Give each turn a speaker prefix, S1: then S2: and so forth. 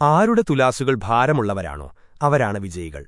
S1: ആരുടെ തുലാസുകൾ ഭാരമുള്ളവരാണോ അവരാണ് വിജയികൾ.